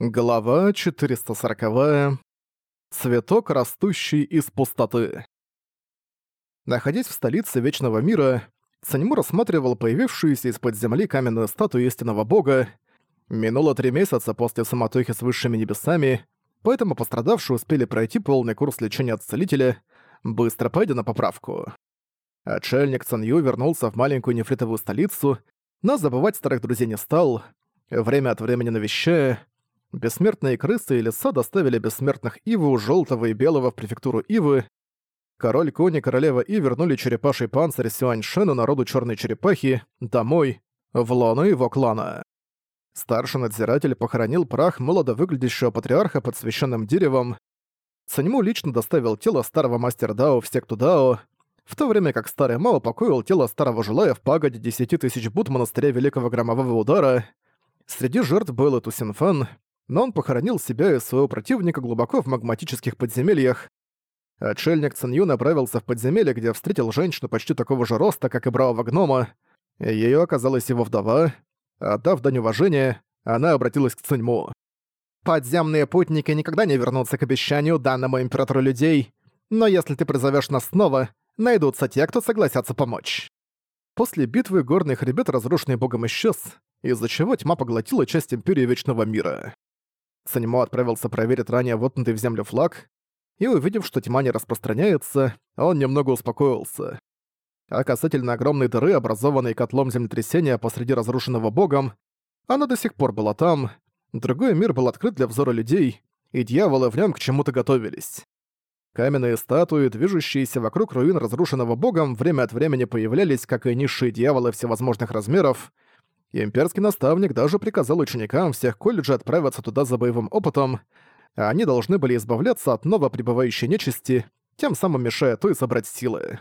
Глава 440. Цветок, растущий из пустоты. Находясь в столице Вечного Мира, Цаньму рассматривал появившуюся из-под земли каменную статую истинного бога. Минуло три месяца после самотохи с высшими небесами, поэтому пострадавшие успели пройти полный курс лечения от целителя, быстро пойдя на поправку. Отшельник Цанью вернулся в маленькую нефритовую столицу, но забывать старых друзей не стал, время от времени навещая, Бессмертные крысы и леса доставили бессмертных Ивы у Желтого и Белого в префектуру Ивы. Король Кони королева И вернули черепаший панцирь Сюаньшену народу Черной Черепахи домой, в лоно его клана. Старший надзиратель похоронил прах молодо выглядящего патриарха под священным деревом. Цаньму лично доставил тело старого мастера Дао в секту Дао, в то время как старый Мао покоил тело старого Жулая в пагоде десяти тысяч бут монастыря Великого Громового Удара. Среди жертв был и Тусинфан, но он похоронил себя и своего противника глубоко в магматических подземельях. Отшельник Цинью направился в подземелье, где встретил женщину почти такого же роста, как и бравого гнома. Ею оказалась его вдова. Отдав дань уважения, она обратилась к Циньму. «Подземные путники никогда не вернутся к обещанию данному императору людей, но если ты призовешь нас снова, найдутся те, кто согласятся помочь». После битвы горный хребет, разрушенный богом, исчез, из-за чего тьма поглотила часть Империи Вечного Мира. Санимо отправился проверить ранее воткнутый в землю флаг, и увидев, что тьма не распространяется, он немного успокоился. А касательно огромной дыры, образованной котлом землетрясения посреди разрушенного богом, она до сих пор была там, другой мир был открыт для взора людей, и дьяволы в нем к чему-то готовились. Каменные статуи, движущиеся вокруг руин разрушенного богом, время от времени появлялись, как и низшие дьяволы всевозможных размеров, Имперский наставник даже приказал ученикам всех колледжей отправиться туда за боевым опытом, а они должны были избавляться от новоприбывающей нечисти, тем самым мешая той собрать силы.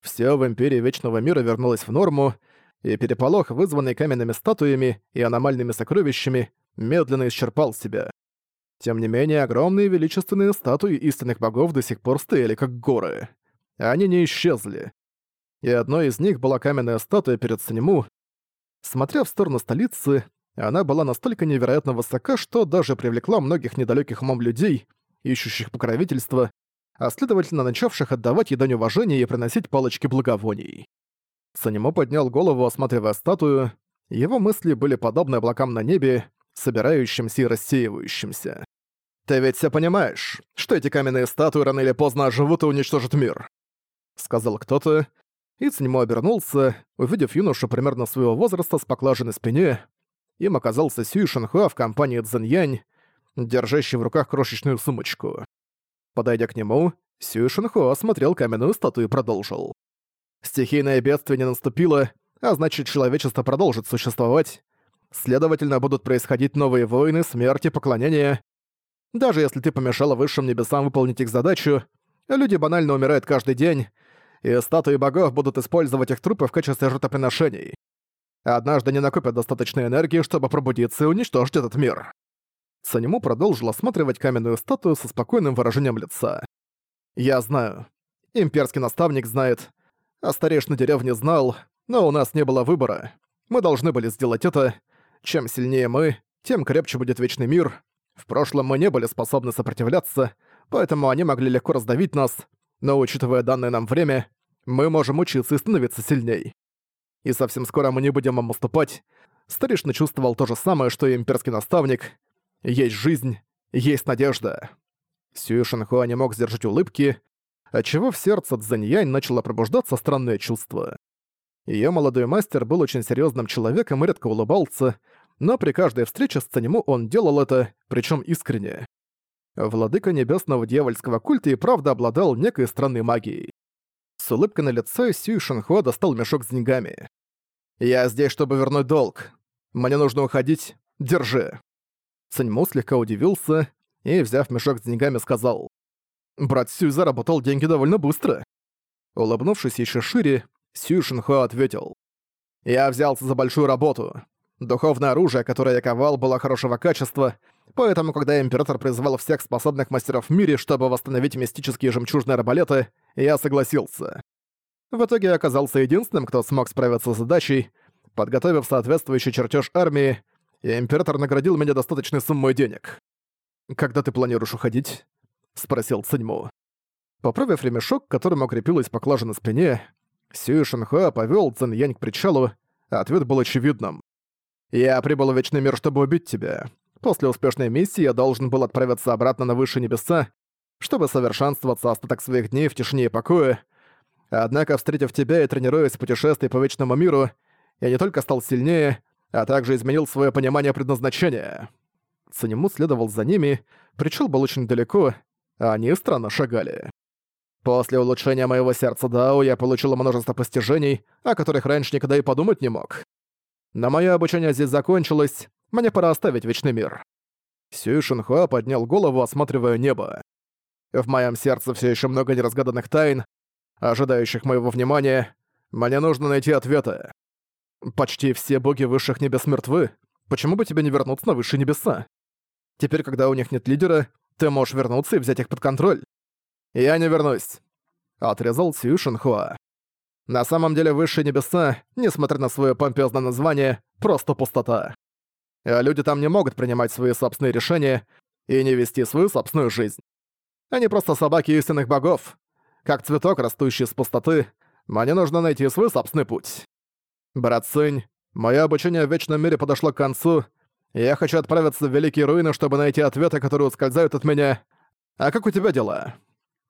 Все в Империи Вечного Мира вернулось в норму, и переполох, вызванный каменными статуями и аномальными сокровищами, медленно исчерпал себя. Тем не менее, огромные величественные статуи истинных богов до сих пор стояли как горы. Они не исчезли. И одной из них была каменная статуя перед Санему, Смотря в сторону столицы, она была настолько невероятно высока, что даже привлекла многих недалеких умом людей, ищущих покровительства, а следовательно начавших отдавать ей дань уважения и приносить палочки благовоний. Санимо поднял голову, осматривая статую. Его мысли были подобны облакам на небе, собирающимся и рассеивающимся. «Ты ведь все понимаешь, что эти каменные статуи рано или поздно оживут и уничтожат мир?» Сказал кто-то, и Циньмо обернулся, увидев юношу примерно своего возраста с поклаженной спине. Им оказался Сюй Шинхуа в компании Цзэньянь, держащий в руках крошечную сумочку. Подойдя к нему, Сюй Шинхуа осмотрел каменную статую и продолжил. «Стихийное бедствие не наступило, а значит, человечество продолжит существовать. Следовательно, будут происходить новые войны, смерти, поклонения. Даже если ты помешала высшим небесам выполнить их задачу, люди банально умирают каждый день, и статуи богов будут использовать их трупы в качестве жертвоприношений. Однажды не накопят достаточной энергии, чтобы пробудиться и уничтожить этот мир. Санему продолжил осматривать каменную статую со спокойным выражением лица. «Я знаю. Имперский наставник знает. А старейшина деревни знал, но у нас не было выбора. Мы должны были сделать это. Чем сильнее мы, тем крепче будет Вечный мир. В прошлом мы не были способны сопротивляться, поэтому они могли легко раздавить нас, но учитывая данное нам время, мы можем учиться и становиться сильней. И совсем скоро мы не будем вам уступать. Старишина чувствовал то же самое, что и имперский наставник. Есть жизнь, есть надежда. Сюэ Шинхуа не мог сдержать улыбки, отчего в сердце Цзэньянь начало пробуждаться странное чувство. Её молодой мастер был очень серьёзным человеком и редко улыбался, но при каждой встрече с Цанему он делал это, причём искренне. Владыка небесного дьявольского культа и правда обладал некой странной магией. С улыбкой на лице Сюй Шинхуа достал мешок с деньгами. «Я здесь, чтобы вернуть долг. Мне нужно уходить. Держи». Циньму слегка удивился и, взяв мешок с деньгами, сказал. «Брат Сюй заработал деньги довольно быстро». Улыбнувшись еще шире, Сюй Шинхуа ответил. «Я взялся за большую работу. Духовное оружие, которое я ковал, было хорошего качества, Поэтому, когда Император призвал всех способных мастеров в мире, чтобы восстановить мистические жемчужные арбалеты, я согласился. В итоге я оказался единственным, кто смог справиться с задачей, подготовив соответствующий чертеж армии, и император наградил меня достаточной суммой денег. «Когда ты планируешь уходить?» — спросил Циньму. Поправив ремешок, которым укрепилась поклажа на спине, Сюй Шанхуа повёл Цзэн Янь к причалу, а ответ был очевидным. «Я прибыл в Вечный мир, чтобы убить тебя. После успешной миссии я должен был отправиться обратно на высшие небеса, чтобы совершенствоваться остаток своих дней в тишине и покое. Однако, встретив тебя и тренируясь в путешествии по Вечному миру, я не только стал сильнее, а также изменил свое понимание предназначения». Санему следовал за ними, причал был очень далеко, а они странно шагали. После улучшения моего сердца Дао я получил множество постижений, о которых раньше никогда и подумать не мог. Но моё обучение здесь закончилось, мне пора оставить Вечный мир. Сюй Шинхуа поднял голову, осматривая небо. В моем сердце все еще много неразгаданных тайн, ожидающих моего внимания. Мне нужно найти ответы. Почти все боги высших небес мертвы. Почему бы тебе не вернуться на высшие небеса? Теперь, когда у них нет лидера, ты можешь вернуться и взять их под контроль. «Я не вернусь», — отрезал Сью Шинхуа. «На самом деле высшие небеса, несмотря на свое помпезное название, просто пустота. А люди там не могут принимать свои собственные решения и не вести свою собственную жизнь. Они просто собаки истинных богов. Как цветок, растущий из пустоты, мне нужно найти свой собственный путь. Брат Сынь, мое обучение в Вечном мире подошло к концу, и я хочу отправиться в Великие Руины, чтобы найти ответы, которые ускользают от меня. А как у тебя дела?»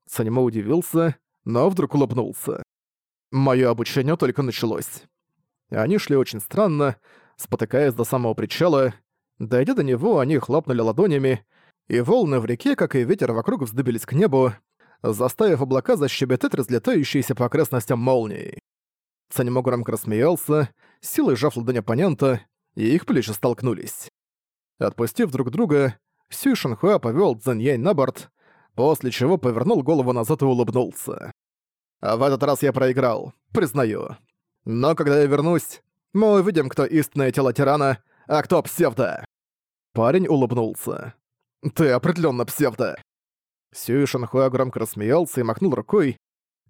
Санимо удивился, но вдруг улыбнулся. Моё обучение только началось. Они шли очень странно, спотыкаясь до самого причала. Дойдя до него, они хлопнули ладонями, и волны в реке, как и ветер вокруг, вздыбились к небу, заставив облака защебетать разлетающиеся по окрестностям молнией. Санимо громко рассмеялся, силой сжав ладонь оппонента, и их плечи столкнулись. Отпустив друг друга, Сюй Шанхуа повёл Цзэньянь на борт, после чего повернул голову назад и улыбнулся. А в этот раз я проиграл, признаю. Но когда я вернусь, мы увидим, кто истинное тело тирана, а кто псевдо. Парень улыбнулся. Ты определенно псевдо. Сюй Шанхуа громко рассмеялся и махнул рукой,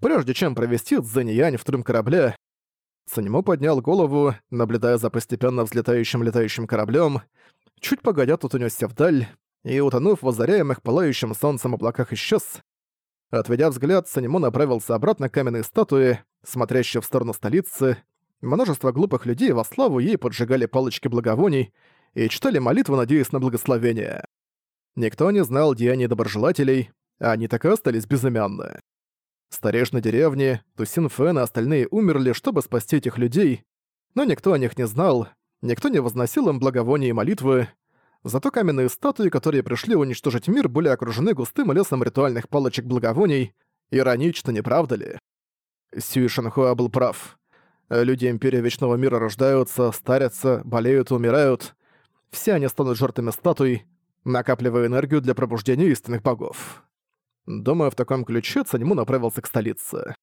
прежде чем провести Цзэньянь в трюм корабля. Санему поднял голову, наблюдая за постепенно взлетающим летающим кораблем. Чуть погодя, тут унесся вдаль, и, утонув в озаряемых пылающим солнцем облаках, исчез. Отведя взгляд, Санему направился обратно к каменной статуе, смотрящей в сторону столицы. Множество глупых людей во славу ей поджигали палочки благовоний и читали молитвы, надеясь на благословение. Никто не знал деяний доброжелателей, а они так и остались безымянны. Старейшины деревни, Тусин Фэн и остальные умерли, чтобы спасти этих людей, но никто о них не знал, никто не возносил им благовония и молитвы, Зато каменные статуи, которые пришли уничтожить мир, были окружены густым лесом ритуальных палочек благовоний. Иронично, не правда ли? Сюй Шанхуа был прав. Люди Империи Вечного Мира рождаются, старятся, болеют и умирают. Все они станут жертвами статуй, накапливая энергию для пробуждения истинных богов. Думаю, в таком ключе Цаньму направился к столице.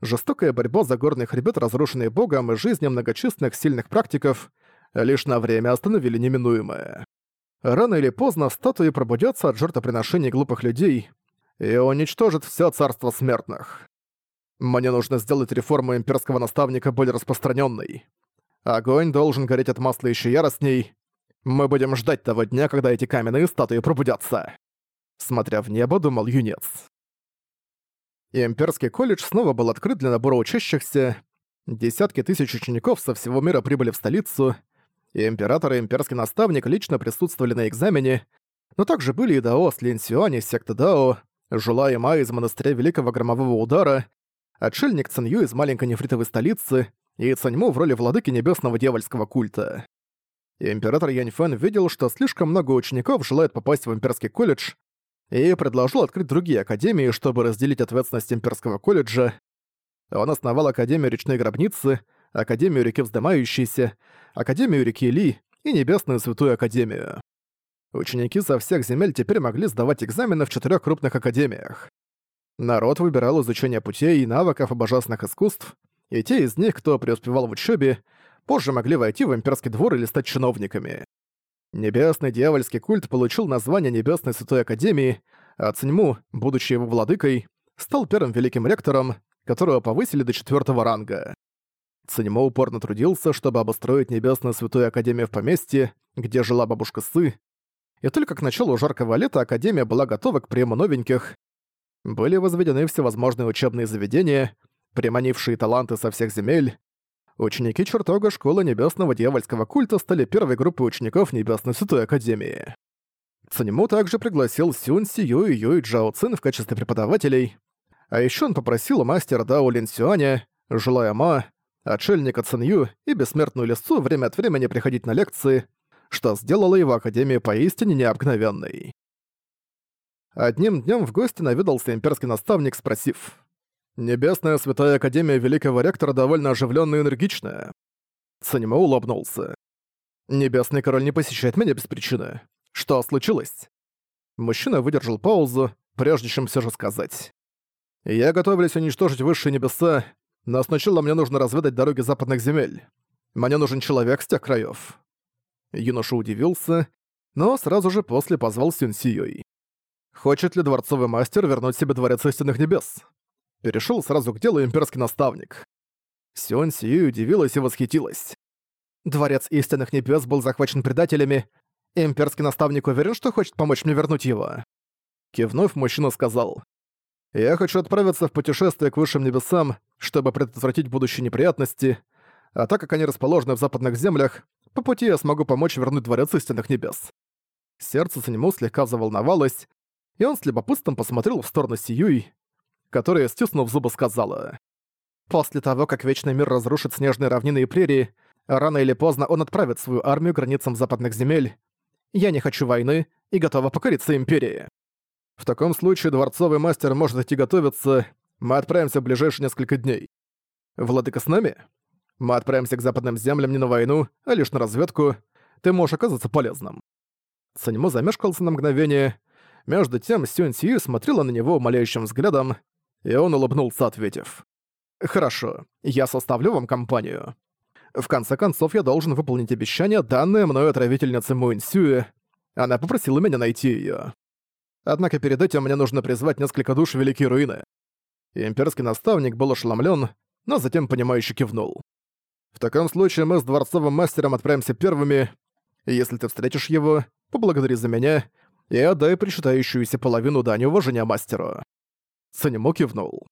Жестокая борьба за горный хребет, разрушенный богом, и жизни многочисленных сильных практиков лишь на время остановили неминуемое. Рано или поздно статуи пробудятся от жертвоприношений глупых людей и уничтожат все царство смертных. Мне нужно сделать реформу имперского наставника более распространенной. Огонь должен гореть от масла еще яростней. Мы будем ждать того дня, когда эти каменные статуи пробудятся. Смотря в небо, думал юнец. Имперский колледж снова был открыт для набора учащихся. Десятки тысяч учеников со всего мира прибыли в столицу — и император и имперский наставник лично присутствовали на экзамене, но также были и Дао с Лин Сюань из секты Дао, Жула и Ма из монастыря Великого Громового Удара, отшельник Цинью из маленькой нефритовой столицы и Цаньму в роли владыки небесного дьявольского культа. И император Яньфэн видел, что слишком много учеников желает попасть в имперский колледж, и предложил открыть другие академии, чтобы разделить ответственность имперского колледжа. Он основал Академию Речной Гробницы, Академию Реки Вздымающейся, Академию реки Ли и Небесную Святую Академию. Ученики со всех земель теперь могли сдавать экзамены в четырех крупных академиях. Народ выбирал изучение путей и навыков и божественных искусств, и те из них, кто преуспевал в учебе, позже могли войти в имперский двор или стать чиновниками. Небесный дьявольский культ получил название Небесной Святой Академии, а Циньму, будучи его владыкой, стал первым великим ректором, которого повысили до четвертого ранга. Циньмо упорно трудился, чтобы обустроить Небесную Святую Академию в поместье где жила бабушка Сы, и только к началу жаркого лета Академия была готова к приему новеньких. Были возведены всевозможные учебные заведения, приманившие таланты со всех земель. Ученики чертога Школы Небесного Дьявольского Культа стали первой группой учеников Небесной Святой Академии. Цанему также пригласил Сюн Сию и Юй Джао Цин в качестве преподавателей, а еще он попросил мастера Дао Лин Сюаня, Жилая Ма, отшельника Цинью и бессмертную лесу время от времени приходить на лекции, что сделало его Академию поистине необыкновенной. Одним днем в гости наведался имперский наставник, спросив, «Небесная Святая Академия Великого Ректора довольно оживленная и энергичная». Цанимо улыбнулся. «Небесный Король не посещает меня без причины. Что случилось?» Мужчина выдержал паузу, прежде чем все же сказать. «Я готовлюсь уничтожить высшие небеса, но сначала мне нужно разведать дороги западных земель. Мне нужен человек с тех краев. Юноша удивился, но сразу же после позвал Сюнсиюй. Хочет ли дворцовый мастер вернуть себе Дворец Истинных Небес? Перешел сразу к делу имперский наставник. Сюн Сиюй удивилась и восхитилась. Дворец Истинных Небес был захвачен предателями. Имперский наставник уверен, что хочет помочь мне вернуть его. Кивнув, мужчина сказал. «Я хочу отправиться в путешествие к высшим небесам, чтобы предотвратить будущие неприятности, а так как они расположены в западных землях, по пути я смогу помочь вернуть Дворец Истинных Небес». Сердце Санему слегка заволновалось, и он с любопытством посмотрел в сторону Сиюй, которая, стиснув зубы, сказала. «После того, как Вечный Мир разрушит снежные равнины и прерии, рано или поздно он отправит свою армию границам западных земель. Я не хочу войны и готова покориться Империи». В таком случае дворцовый мастер может идти готовиться, мы отправимся в ближайшие несколько дней. Владыка с нами? Мы отправимся к западным землям не на войну, а лишь на разведку. Ты можешь оказаться полезным». Санему замешкался на мгновение. Между тем Сюн Сью смотрела на него умоляющим взглядом, и он улыбнулся, ответив. «Хорошо, я составлю вам компанию. В конце концов, я должен выполнить обещание, данное мною отравительнице Муин Сюэ. Она попросила меня найти её. Однако перед этим мне нужно призвать несколько душ Великие Руины. Имперский наставник был ошеломлен, но затем понимающе кивнул. В таком случае мы с дворцовым мастером отправимся первыми. Если ты встретишь его, поблагодари за меня и отдай причитающуюся половину дани уважения мастеру». Санему кивнул.